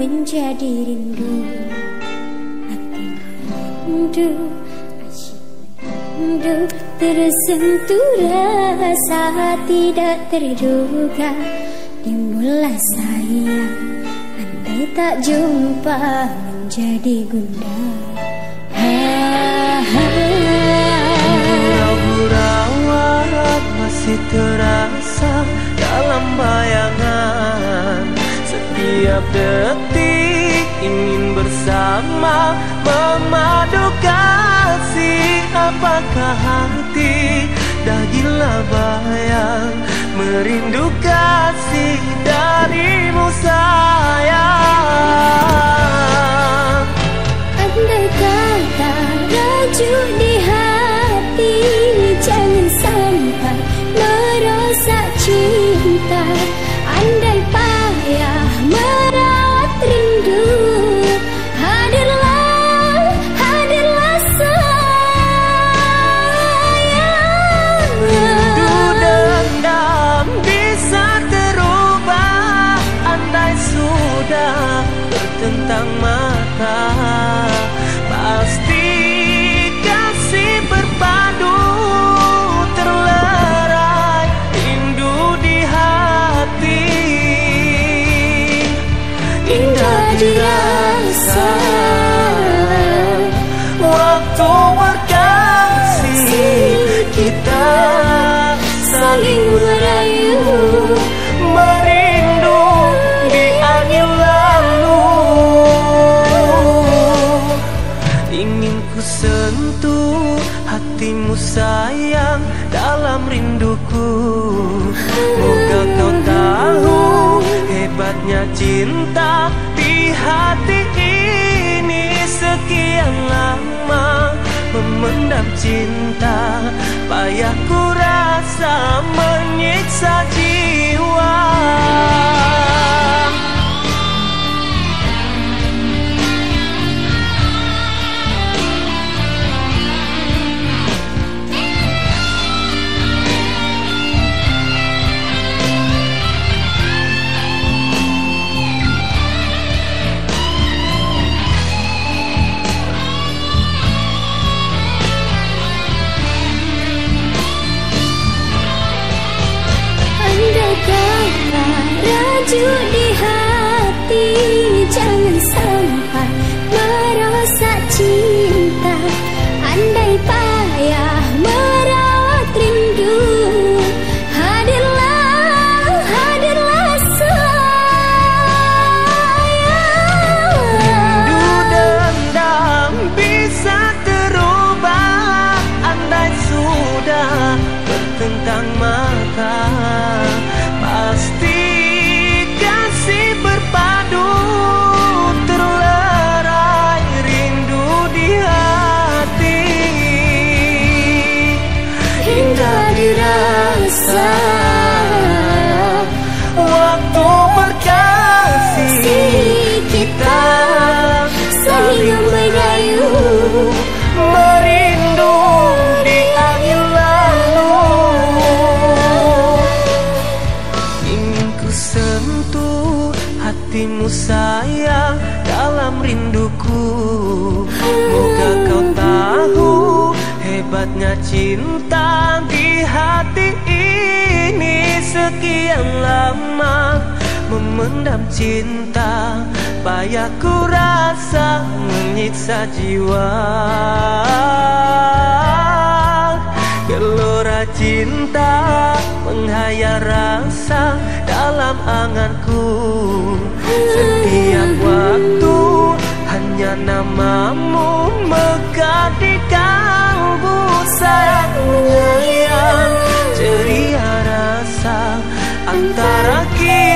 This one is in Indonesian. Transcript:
menjadi rindu. Rindu Asyik rindu. Tersentuh rasa tidak terduga. Timbullah sayang Andai tak jumpa menjadi gundah masih terasa dalam bayangan Setiap detik ingin bersama Memadu kasih. Apakah hati dah gila bayang Merindu kasih darimu sayang bertentang mata. Pasti kasih berpadu Terlerai rindu di hati. Indah dirasa Waktu berkasih kita saling merayu cinta di hati ini Sekian lama memendam cinta. Payah ku rasa menyiksa jiwa Merindu di angin lalu. Ingin ku sentuh hatimu sayang dalam rinduku. Moga kau tahu hebatnya cinta di hati ini. Sekian lama Memendam cinta Payahku rasa menyiksa jiwa Gelora cinta Menghayal rasa dalam anganku. Setiap waktu hanya namamu mekar di kalbu Sayang yang ceria rasa antara kita.